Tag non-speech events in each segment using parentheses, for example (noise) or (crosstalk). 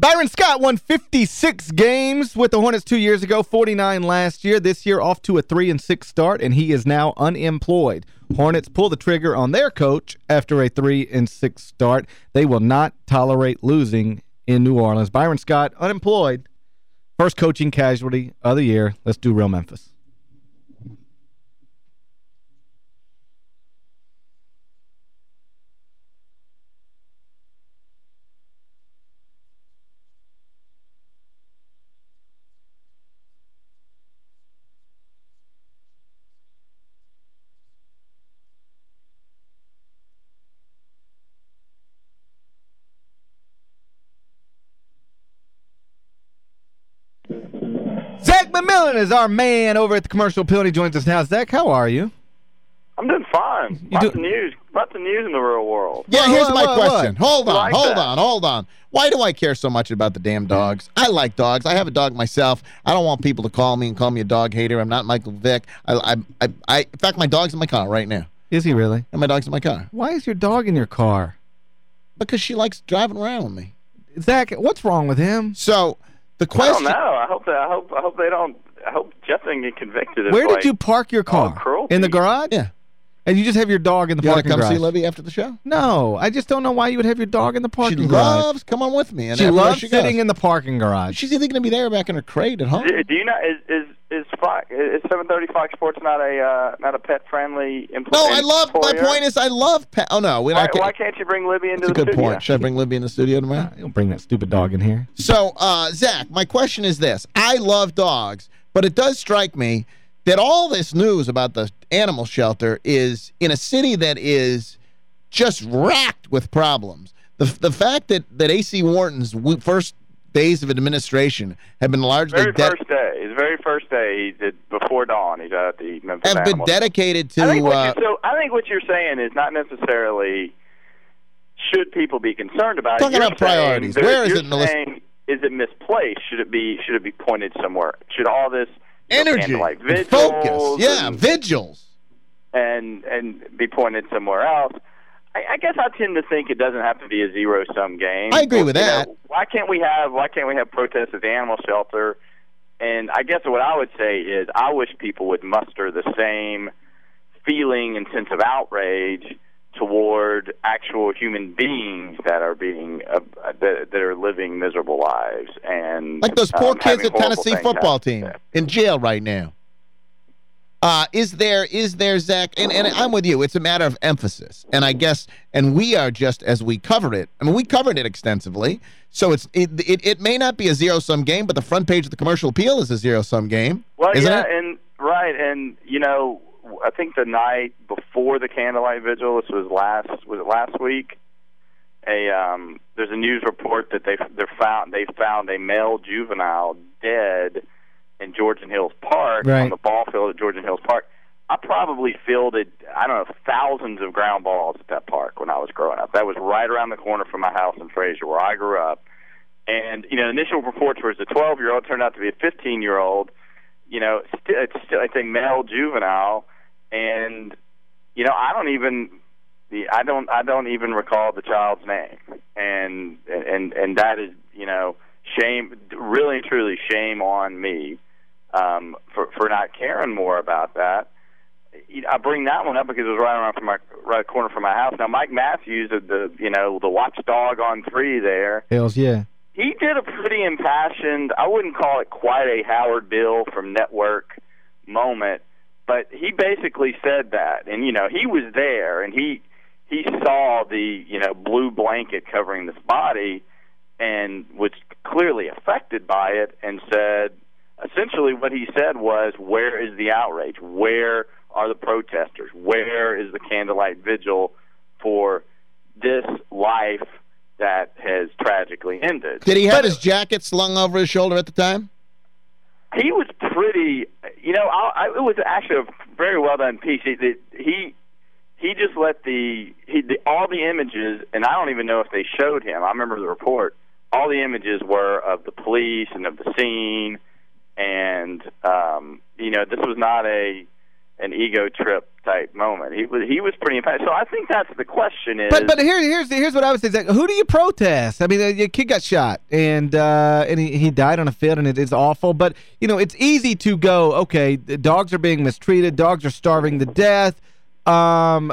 Byron Scott won 56 games with the Hornets two years ago, 49 last year. This year off to a 3 and six start, and he is now unemployed. Hornets pull the trigger on their coach after a 3 and six start. They will not tolerate losing in New Orleans. Byron Scott, unemployed. First coaching casualty of the year. Let's do Real Memphis. Zach McMillan is our man over at the Commercial Appeal. He joins us now. Zach, how are you? I'm doing fine. You Lots do- of news. Lots of news in the real world. Yeah, What, here's what, my what, question. what? Hold on, Like hold that. on, hold on. Why do I care so much about the damn dogs? I like dogs. I have a dog myself. I don't want people to call me and call me a dog hater. I'm not Michael Vick. I, I, I, I in fact, my dog's in my car right now. Is he really? And my dog's in my car. Why is your dog in your car? Because she likes driving around with me. Zach, what's wrong with him? So, the I don't question... know. I hope that. I hope. I hope they don't. I hope Jeff doesn't get convicted. of, Where did like- you park your car? in the garage? Yeah. And you just have your dog in the You want to come see Libby after the show? No, I just don't know why you would have your dog in the She parking garage. loves... Come on with me. And She everywhere loves she sitting goes. in the parking garage. She's either going to be there or back in her crate at home. Do, do you know? Is is is Fox, is 730 Fox Sports not a uh, not a pet friendly? Impl- No, I love... My point is I love... Pet, oh, no. We're Why, not, why can't you bring Libby into That's a good studio? point. Should I bring Libby in the studio tomorrow? Don't bring that stupid dog in here. So, uh, Zach, my question is this. I love dogs, but it does strike me that all this news about the animal shelter is in a city that is just racked with problems. The, the fact that, that A.C. Wharton's first days of administration have been largely Very first day. His very first day. He did before dawn. He's at the Memphis have been Animal. dedicated to... I think, uh, so I think what you're saying is not necessarily should people be concerned about Talking. About priorities. Where is it in the list? Is it misplaced? Should it be should it be pointed somewhere? Should all this know, energy, candlelight and vigils focus. Yeah, and, vigils. and and be pointed somewhere else? I, I guess I tend to think it doesn't have to be a zero sum game. I agree with You know, that. why can't we have why can't we have protests at the animal shelter? And I guess what I would say is I wish people would muster the same feeling and sense of outrage toward actual human beings that are being uh, that, that are living miserable lives and Like those poor um, kids at Tennessee football happen team in jail right now. Uh, is there, is there, Zach, and, and I'm with you, it's a matter of emphasis. And I guess, and we are just, as we covered it, I mean, we covered it extensively, so it's it, it, it may not be a zero-sum game, but the front page of the commercial appeal is a zero-sum game, Well, yeah, it? and right, and you know, I think the night before the candlelight vigil, this was last was it last week? A um, there's a news report that they they found they found a male juvenile dead in Georgian Hills Park Right. on the ball field at Georgian Hills Park. I probably fielded I don't know thousands of ground balls at that park when I was growing up. That was right around the corner from my house in Frayser, where I grew up. And you know, initial reports were as a 12 year old turned out to be a 15 year old. You know, st- it's still it's a male juvenile, and you know, I don't even the I don't I don't even recall the child's name, and and and that is you know shame, really and truly shame on me um, for for not caring more about that. You know, I bring that one up because it was right around from my right corner from my house. Now, Mike Matthews, the, the you know the watchdog on three there, Hells yeah. he did a pretty impassioned i wouldn't call it quite a Howard Beale from network moment but he basically said that and you know he was there and he he saw the you know blue blanket covering this body and was clearly affected by it and said essentially what he said was where is the outrage where are the protesters where is the candlelight vigil for this life that has tragically ended Did he have his jacket slung over his shoulder at the time? he was pretty. You know, I, I, it was actually a very well done piece. He he he just let the he the, all the images, and I don't even know if they showed him. I remember the report. All the images were of the police and of the scene, and um, you know, this was not a an ego trip type moment. He was he was pretty impactful. So I think that's the question is. But but here, here's here's what I would say. Who do you protest? I mean, your kid got shot and uh, and he, he died on a field and it is awful. But you know, it's easy to go. Okay, the dogs are being mistreated. Dogs are starving to death. Um,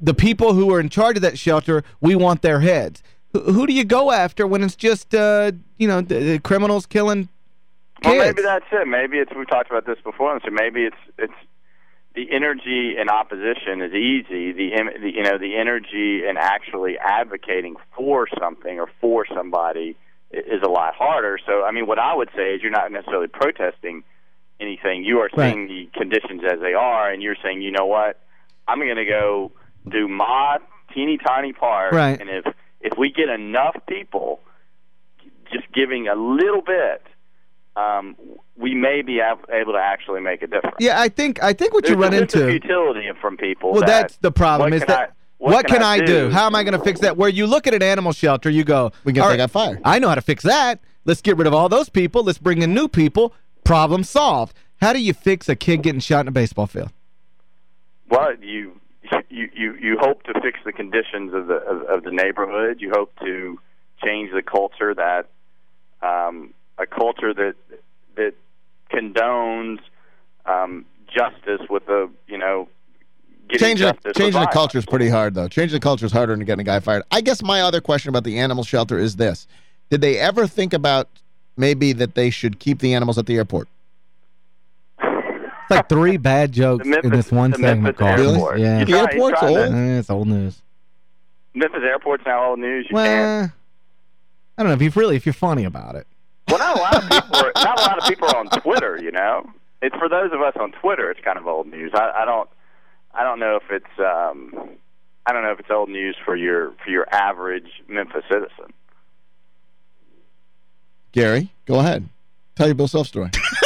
the people who are in charge of that shelter, we want their heads. Who, do you go after when it's just uh, you know criminals killing? Well, maybe that's it. Maybe it's We've talked about this before. So maybe it's it's the energy in opposition is easy. The, the you know the energy in actually advocating for something or for somebody is a lot harder. So I mean, what I would say is you're not necessarily protesting anything. You are seeing right. the conditions as they are, and you're saying, you know what, I'm going to go do my teeny tiny part, right. and if if we get enough people just giving a little bit um, we may be able to actually make a difference. Yeah, I think I think what There's you run a into futility from people. Well, that, that's the problem is that I, what, what, can, I, I do? do? How am I going to fix that? Where you look at an animal shelter, you go, we get they got fire. I know how to fix that. Let's get rid of all those people. Let's bring in new people. Problem solved. How do you fix a kid getting shot in a baseball field? Well, you you you you hope to fix the conditions of the of, of the neighborhood. You hope to change the culture that um, a culture that that condones um, justice with the, you know, changing, changing the culture is pretty hard, though. Changing the culture is harder than getting a guy fired. I guess my other question about the animal shelter is this. Did they ever think about maybe that they should keep the animals at the airport? It's like three (laughs) bad jokes Memphis, in this one segment, Carl. Really? Yeah. The airport's old? Eh, it's old news. Memphis Airport's now old news. You well, can. I don't know if you really if you're funny about it. Well, not a lot of people. Are, not a lot of people are on Twitter. You know, it's for those of us on Twitter. It's kind of old news. I, I don't. I don't know if it's. Um, I don't know if it's old news for your for your average Memphis citizen. Gary, go ahead. Tell your Bill Self story. (laughs)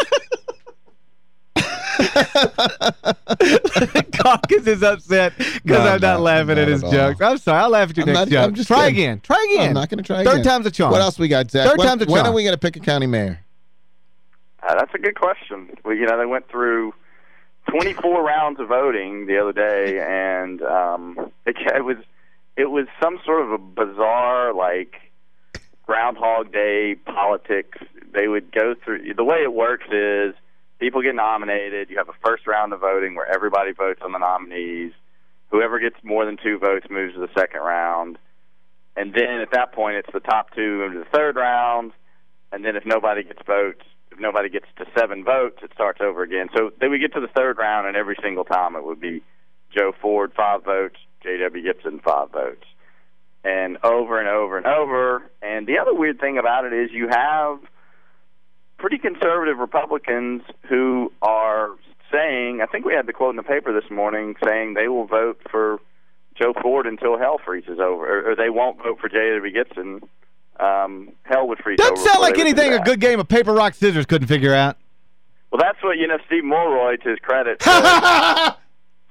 (laughs) Calkins is upset because no, I'm not, not laughing not at his at jokes. I'm sorry. I'll laugh at your I'm next not, joke. try kidding. again. Try again. I'm not going to try Third again. time's a charm. What else we got, Zach? Third when, time's a charm. When are we going to pick a county mayor? Uh, that's a good question. Well, you know, they went through 24 rounds of voting the other day, and um, it, it was it was some sort of a bizarre, like, Groundhog Day politics. They would go through... The way it works is people get nominated. You have a first round of voting where everybody votes on the nominees. Whoever gets more than two votes moves to the second round. And then at that point, it's the top two move to the third round. And then if nobody gets votes, if nobody gets to seven votes, it starts over again. So then we get to the third round, and every single time it would be Joe Ford, five votes, J.W. Gibson, five votes. And over and over and over. And the other weird thing about it is you have – pretty conservative Republicans who are saying, I think we had the quote in the paper this morning saying they will vote for Joe Ford until hell freezes over, or, or they won't vote for J.W. Gibson. Um, hell would freeze Doesn't over. sound like anything a good game of paper, rock, scissors couldn't figure out. Well, that's what, you know, Steve Mulroy, to his credit, (laughs) said,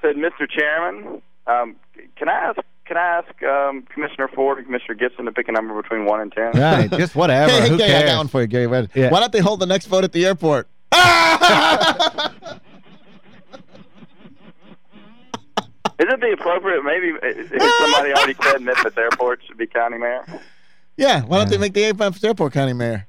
said Mr. Chairman, um, can I ask can I ask um, Commissioner Ford and Commissioner Gibson to pick a number between 1 and 10? Right, just whatever. (laughs) hey, Who Gary, cares? I got one for you, Gary. Yeah. Why don't they hold the next vote at the airport? (laughs) Is it the appropriate, maybe, if somebody already said Memphis Airport should be county mayor? Yeah, why don't they make the Memphis Airport county mayor?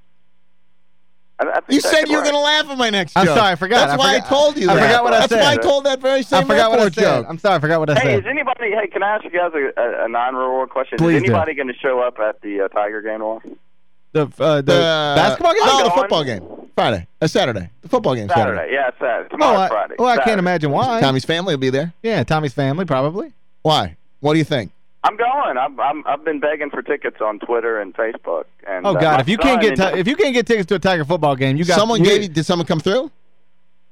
I, you said you were going to laugh at my next joke. I'm sorry, I forgot. That's I why forgot, I told you I that. forgot what That's I said. why I told that very same I forgot what I said. joke. I'm sorry, I forgot what I hey, said. is anybody, hey, can I ask you guys a, a, a non-reward question? Please is anybody going to show up at the uh, Tiger game tomorrow? The, uh, the, the basketball game? No, I'm the going. football game. Friday. Uh, Saturday. The football game Saturday. Saturday. Yeah, Saturday. Tomorrow oh, I, Friday. Well, I can't imagine why. Tommy's family will be there. Yeah, Tommy's family, probably. Why? What do you think? I'm going. I'm, I'm I've been begging for tickets on Twitter and Facebook. And Oh uh, God, my if you can't get if you can't get tickets to a Tiger football game, you got someone you, gave you, did someone come through?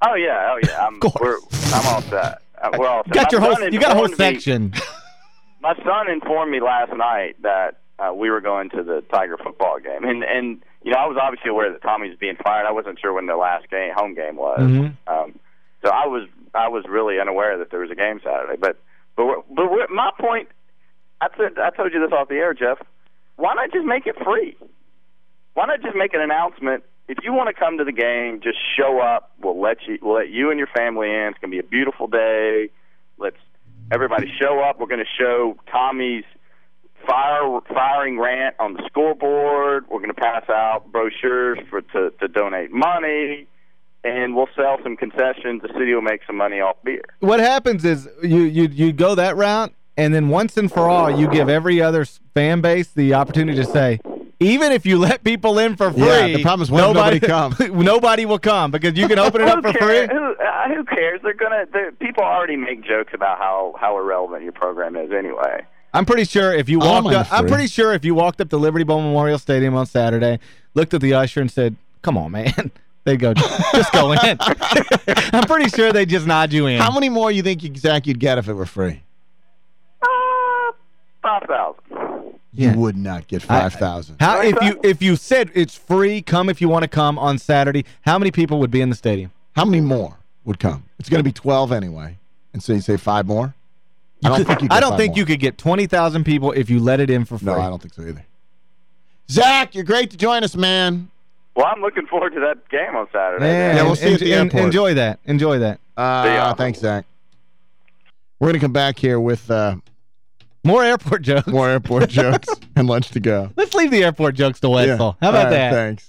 Oh yeah, oh yeah. I'm (laughs) Of course. we're, I'm all set. Uh, we're all set. got My your whole you got a whole informed me- section. (laughs) (laughs) my son informed me last night that uh, we were going to the Tiger football game, and and you know I was obviously aware that Tommy was being fired. I wasn't sure when the last game home game was, Mhm. um, so I was I was really unaware that there was a game Saturday. But but we're, but we're, my point, I said I told you this off the air, Geoff. Why not just make it free? Why not just make an announcement? If you want to come to the game, just show up. We'll let you. We'll let you and your family in. It's gonna be a beautiful day. Let's everybody show up. We're going to show Tommy's fire firing rant on the scoreboard. We're going to pass out brochures for to, to donate money, and we'll sell some concessions. The city will make some money off beer. What happens is you you you go that route, and then once and for all, you give every other fan base the opportunity to say, even if you (laughs) let people in for free, Yeah, the problem is when nobody comes. (laughs) nobody will come because you can open it up for cares? free. Who, uh, who cares? They're gonna. They're, people already make jokes about how how irrelevant your program is anyway. I'm pretty sure if you walked up, I'm pretty sure if you walked up to Liberty Bowl Memorial Stadium on Saturday, looked at the usher and said, "Come on, man." (laughs) They'd go, "Just go in." I'm pretty sure they just nod you in. How many more you think, Zach, you'd get if it were free? Uh, five thousand. You Yeah. would not get 5,000. How if you if you said it's free, come if you want to come on Saturday, how many people would be in the stadium? How many more would come? It's going to be 12 anyway. And so you say five more? I don't think you I don't think you could get 20,000 people if you let it in for free. No, I don't think so either. Zach, you're great to join us, man. Well, I'm looking forward to that game on Saturday. Yeah, Yeah, we'll en- see you at the en- airport. Enjoy that. Enjoy that. Uh, thanks, Zach. We're going to come back here with uh, More airport jokes. more airport jokes (laughs) and lunch to go. Let's leave the airport jokes to Wetzel. Yeah. How about right, that? Thanks.